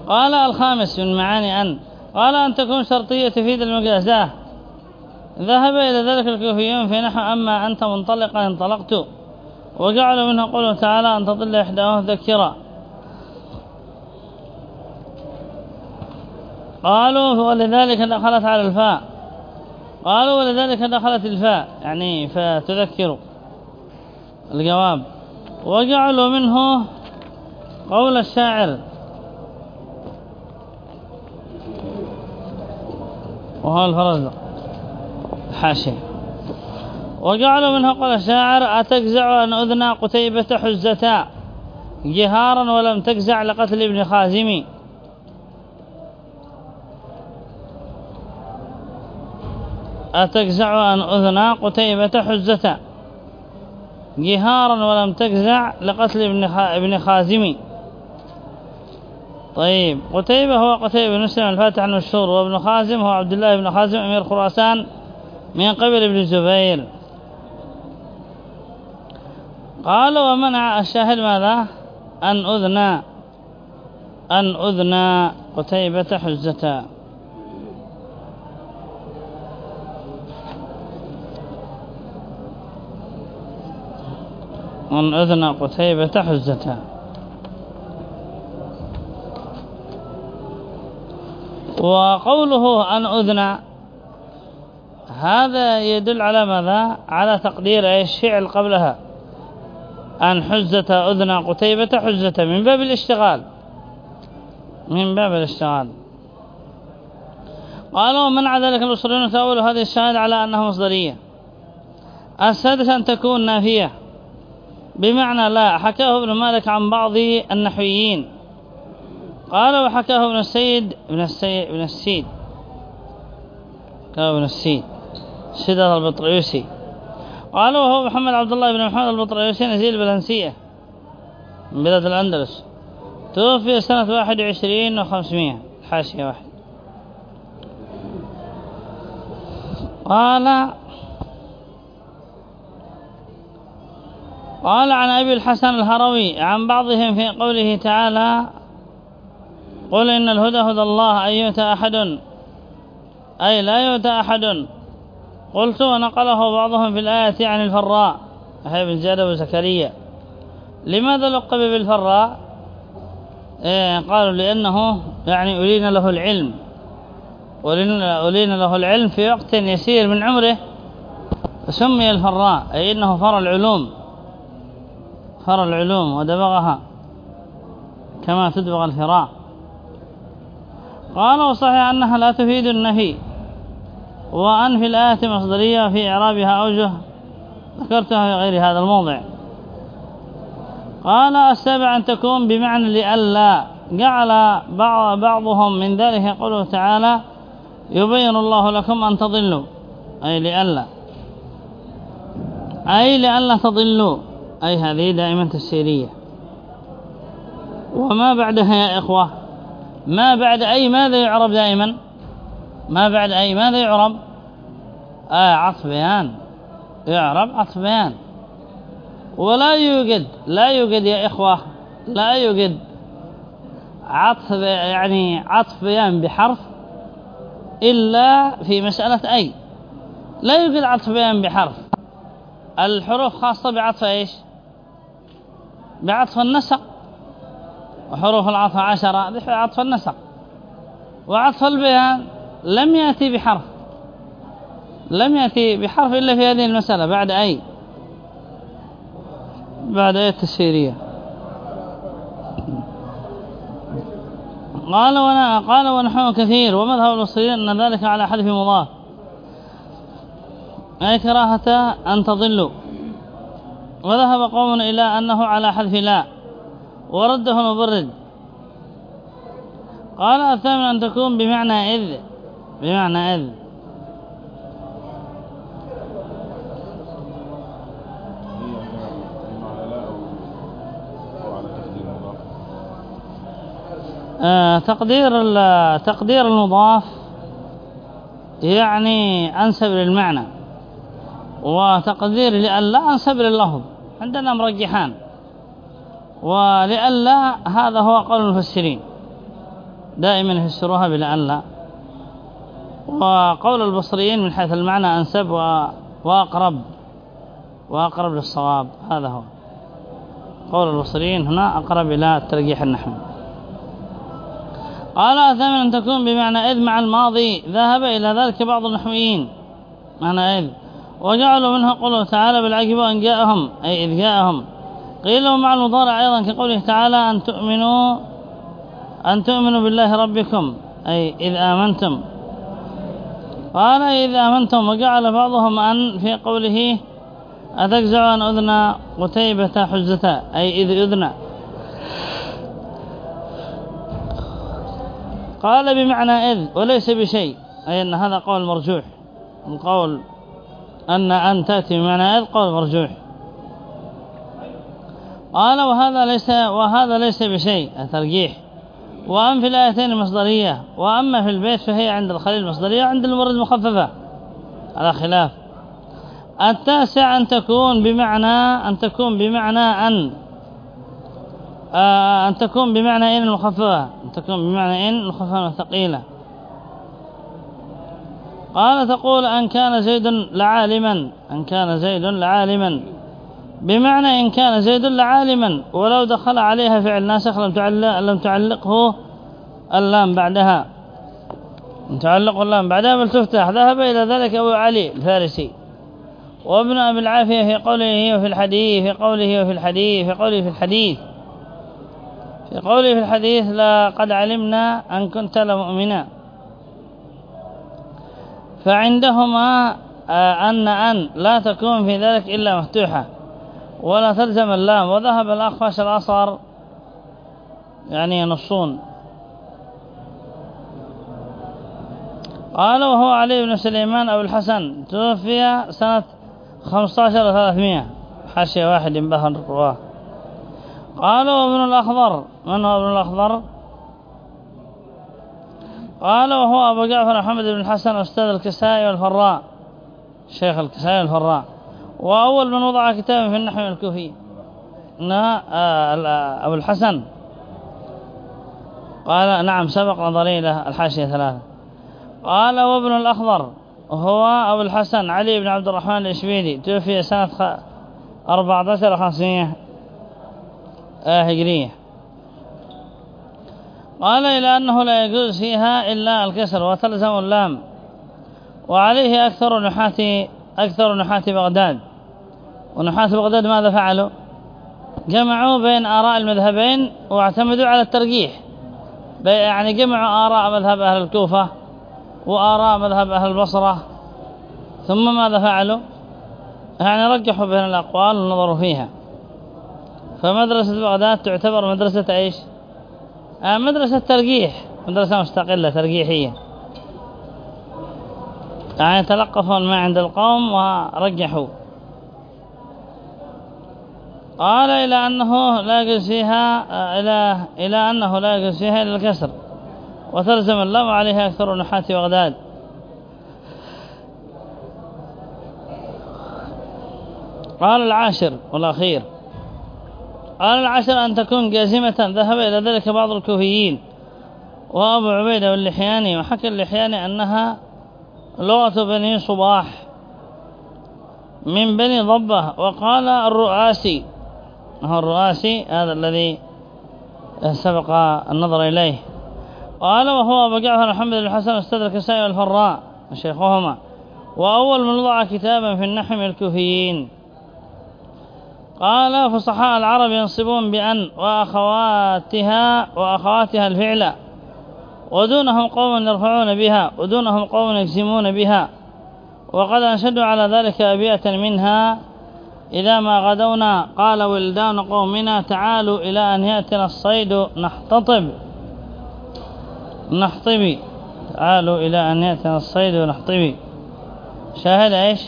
قال الخامس من معاني أن قال أن تكون شرطية تفيد المجازاه ذهب إلى ذلك الكوفيون في نحو أما أنت منطلقا انطلقت. وجعلوا منه قوله تعالى أن تضل إحداهم ذكرا. قالوا ولذلك دخلت على الفاء. قالوا ولذلك دخلت الفاء يعني فتذكروا الجواب. وجعلوا منه قول الشاعر. وهو الفرزدق حاشية وجعلوا منه قول الشاعر أتجزع أن أذنى قتيبة حزتا جهارا ولم تجزع لقتل ابن خازمي. أتجزع أن أذنى قتيبة حزتا جهارا ولم تجزع لقتل ابن خازمي طيب قتيبة هو قتيبة بن مسلم الفاتح المشهور وابن خازم هو عبد الله بن خازم أمير خراسان من قبل ابن الزبير. قال ومنع الشاهد ماذا؟ أن أذنى أن أذنى قتيبة حزتا أن أذنى قتيبة حزتا وقوله أن أذنى هذا يدل على ماذا؟ على تقدير إيش؟ فعل قبلها. أن حزة أذنى قتيبة حزة. من باب الاشتغال. من باب الاشتغال. قالوا منع ذلك الأصولين تأول هذه الشاهد على أنها مصدرية. السادس أن تكون نافية. بمعنى لا حكاه ابن مالك عن بعض النحويين. قال وحكاه ابن السيد ابن السيد ابن السيد. ابن السيد سيدة البطريوسي. قال وهو محمد عبد الله بن محمد البطريوسي نزيل بلنسية من بلاد الأندلس. توفي سنة واحد وعشرين وخمسمائة حاشية واحد. قال قال عن أبي الحسن الهروي عن بعضهم في قوله تعالى قل إن الهدى هدى الله أن يؤتى أحد. أي لا يؤتى أحد. قلت ونقله بعضهم في الآية عن الفراء. أحيى بن زياد وزكريا لماذا لقب بالفراء؟ إيه قالوا لأنه يعني أولين له العلم. أولين له العلم في وقت يسير من عمره. سمي الفراء أي إنه فر العلوم. فر العلوم ودبغها كما تدبغ الفراء. قالوا صحيح أنها لا تفيد النهي وأن في الآية مصدرية في إعرابها أوجه ذكرتها في غير هذا الموضع. قال السابع أن تكون بمعنى لألا جعل بعضهم من ذلك يقوله تعالى يبين الله لكم أن تضلوا أي لألا أي لألا تضلوا. أي هذه دائما تفسيرية. وما بعدها يا إخوة ما بعد أي ماذا يعرب دائما؟ ما بعد أي ماذا يعرب؟ آه عطف بيان. يعرب عطف بيان. ولا يوجد لا يوجد يا إخوة لا يوجد عطف يعني عطف بيان بحرف إلا في مسألة أي. لا يوجد عطف بيان بحرف. الحروف خاصة بعطف إيش؟ بعطف النسق. وحروف العطف عشرة بعطف النسق. وعطف البيان لم يأتي بحرف. لم يأتي بحرف إلا في هذه المسألة. بعد أي؟ بعد أي التسيرية قال ونا قال ونحو كثير. ومذهب الوصيين أن ذلك على حذف مضاف. أي كراهة أن تضلوا. وذهب قوم إلى أنه على حذف لا. ورده المبرد قال الثامن أن تكون بمعنى إذ. بمعنى إذ. آه تقدير تقدير المضاف يعني أنسب للمعنى. وتقدير لأن لا أنسب لللفظ عندنا مرجحان. ولألا هذا هو قول المفسرين. دائما يفسروها بلألا وقول البصريين من حيث المعنى أنسب وأقرب. وأقرب للصواب. هذا هو. قول البصريين هنا أقرب إلى الترجيح النحوي قال أثمن أن تكون بمعنى إذ مع الماضي. ذهب إلى ذلك بعض النحويين. معنى إذ. وجعلوا منه قوله تعالى بالعقب أن جاءهم أي إذ جاءهم. قيل مع المضارع أيضا كقوله تعالى أن تؤمنوا أن تؤمنوا بالله ربكم أي إذ آمنتم. قال إذ آمنتم وجعل بعضهم أن في قوله أتجزع أن أذنى قتيبة حجة أي إذ أذنى قال بمعنى إذ وليس بشيء أي أن هذا قول مرجوح القول أن أن تأتي بمعنى إذ؟ قول مرجوح قال وهذا ليس وهذا ليس بشيء الترجيح. وأم في الآيتين مصدرية وأما في البيت فهي عند الخليل مصدرية عند المرد مخففة على خلاف. التاسع أن تكون بمعنى أن تكون بمعنى أن. آه، أن تكون بمعنى إن المخففة. أن تكون بمعنى إن المخففة ثقيلة. قال تقول أن كان زيد لعالما أن كان زيد لعالما. بمعنى إن كان زيد لعالما ولو دخل عليها فعل ناسخ لم تعلق لم تعلقه اللام بعدها. تعلق اللام بعدها بل تفتح. ذهب إلى ذلك أبو علي الفارسي. وابن أبي العافية في قوله وفي الحديث في قوله وفي الحديث في قوله في الحديث. في قوله في الحديث لقد علمنا أن كنت لمؤمنا. فعندهما آه، أن أن لا تكون في ذلك إلا مفتوحة ولا تلزم اللام وذهب الأخفش الأصغر يعني ينصون قال وهو علي بن سليمان أبو الحسن توفي سنة 15 300 حاشية واحد بهر الرواه قالوا ابن الأخضر من هو ابن الأخضر؟ قال وهو أبو جعفر محمد بن الحسن أستاذ الكسائي والفراء. شيخ الكسائي والفراء. وأول من وضع كتابا في النحو الكوفي. آه، أبو الحسن. قال نعم سبق نظري له الحاشية ثلاثة قال وابن الأخضر هو أبو الحسن علي بن عبد الرحمن الإشبيلي. توفي سنة 14 500 آه هجرية. قال إلى أنه لا يجوز فيها إلا الكسر وتلزم اللام وعليه أكثر نحاة أكثر نحاة بغداد. ونحاة بغداد ماذا فعلوا؟ جمعوا بين آراء المذهبين واعتمدوا على الترجيح. يعني جمعوا آراء مذهب أهل الكوفة وآراء مذهب أهل البصرة. ثم ماذا فعلوا؟ يعني رجحوا بين الأقوال ونظروا فيها. فمدرسة بغداد تعتبر مدرسة إيش؟ مدرسة ترجيح مدرسة مستقلة ترجيحية يعني تلقفوا ما عند القوم ورجحوا. قال إلى أنه لا يجوز فيها إلى, إلى أنه لا يجوز فيها إلا الكسر. وتلزم اللام عليها أكثر نحاة بغداد قال العاشر والأخير. قال العاشر أن تكون جازمة ذهب إلى ذلك بعض الكوفيين وأبو عبيدة واللحياني. وحكى اللحياني أنها لغة بني صباح من بني ضبة. وقال الرؤاسي هو الرؤاسي هذا الذي سبق النظر إليه. قال وهو أبو جعفر بن الحسن استدرك السائل الفراء شيخهما وأول من وضع كتابا في النحو من الكوفيين. قال فصحاء العرب ينصبون بأن وأخواتها وأخواتها الفعل ودونهم قوم يرفعون بها ودونهم قوم يجزمون بها وقد أنشدوا على ذلك أبيات منها إذا ما غدونا قال ولدان قومنا تعالوا إلى أن يأتنا الصيد نحتطب نحطبي تعالوا إلى أن يأتنا الصيد نحطبي شاهد إيش؟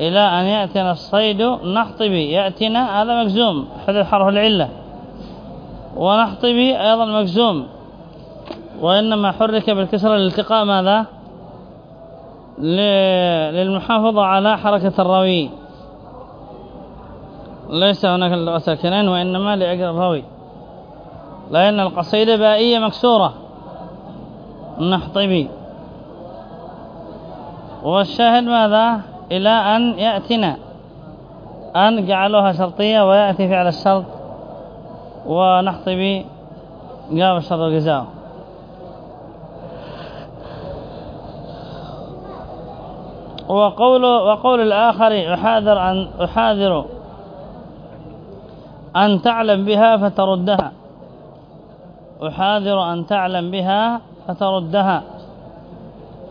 إلى أن يأتنا الصيد نحطبي يأتنا هذا مجزوم حذف حرف العلة. ونحطبي أيضا مجزوم. وإنما حرك بالكسر الالتقاء ماذا؟ للمحافظة على حركة الروي ليس هناك ساكنين وإنما لأجل الروي لأن القصيدة بائية مكسورة. نحطبي. والشاهد ماذا؟ إلى أن يأتنا أن جعلوها شرطية ويأتي فعل الشرط ونحطبي جاب الشرط الجزاء وقول وقول الآخر أحاذر أن أحاذر أن تعلم بها فتردها. أحاذر أن تعلم بها فتردها.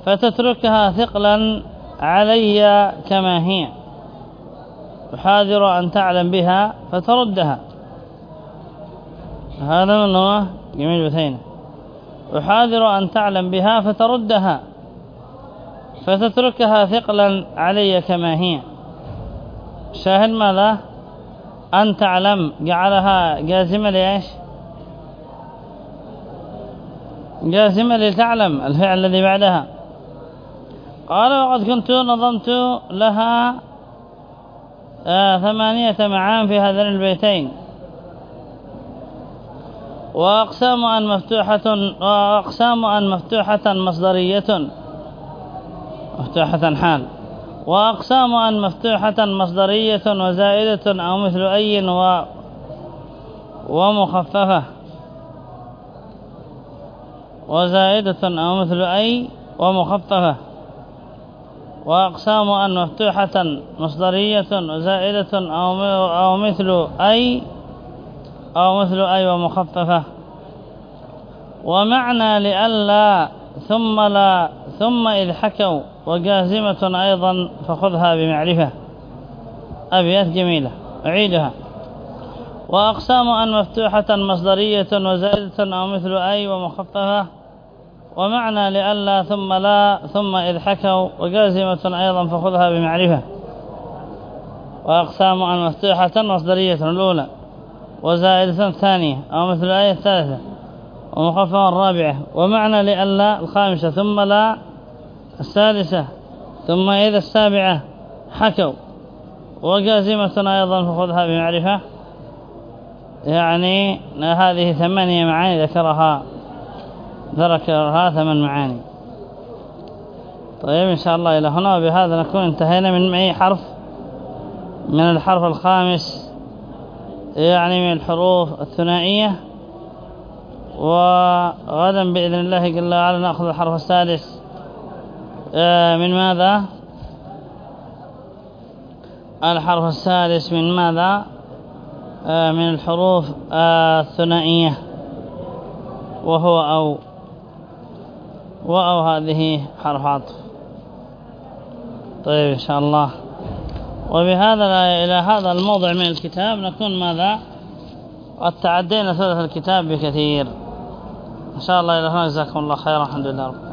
فتتركها ثقلا علي كما هي أحاذر أن تعلم بها فتردها. هذا من هو؟ جميل بثينه أحاذر أن تعلم بها فتردها فتتركها ثقلا علي كما هي. شاهد ماذا؟ أن تعلم جعلها جازمة لإيش؟ جازمة لتعلم الفعل الذي بعدها. قال وقد كنت نظمت لها آه ثمانية معان في هذين البيتين. وأقسام أن مفتوحة وأقسام أن مفتوحة مصدرية. مفتوحة حال. وأقسام أن مفتوحة مصدرية وزائدة أو مثل أي و ومخففة. وزائدة أو مثل أي ومخففة. وأقسام أن مفتوحة مصدرية وزائدة أو أو مثل أي أو مثل أي ومخففة. ومعنى لئلا ثم لا ثم إذ حكوا وجازمة أيضا فخذها بمعرفة. أبيات جميلة أعيدها. وأقسام أن مفتوحة مصدرية وزائدة أو مثل أي ومخففة. ومعنى لئلا ثم لا ثم إذ حكوا وجازمة أيضا فخذها بمعرفة. وأقسام أن مفتوحة مصدرية الأولى وزائدة الثانية أو مثل الآية الثالثة ومخففة الرابعة. ومعنى لئلا الخامسة ثم لا السادسة ثم إذا السابعة حكوا. وجازمة أيضا فخذها بمعرفة. يعني هذه ثمانية معاني ذكرها. ذكرها ثمان معاني. طيب إن شاء الله إلى هنا. وبهذا نكون انتهينا من أي حرف من الحرف الخامس يعني من الحروف الثنائية. وغدا بإذن الله جل وعلا نأخذ الحرف السادس. آه، من ماذا؟ الحرف السادس من ماذا؟ آه، من الحروف الثنائية. وهو أو. وأو هذه حرف عطف طيب إن شاء الله. وبهذا إلى هذا الموضع من الكتاب نكون ماذا؟ قد تعدينا ثلث الكتاب بكثير. إن شاء الله إلى هنا جزاكم الله خيرا الحمد لله رب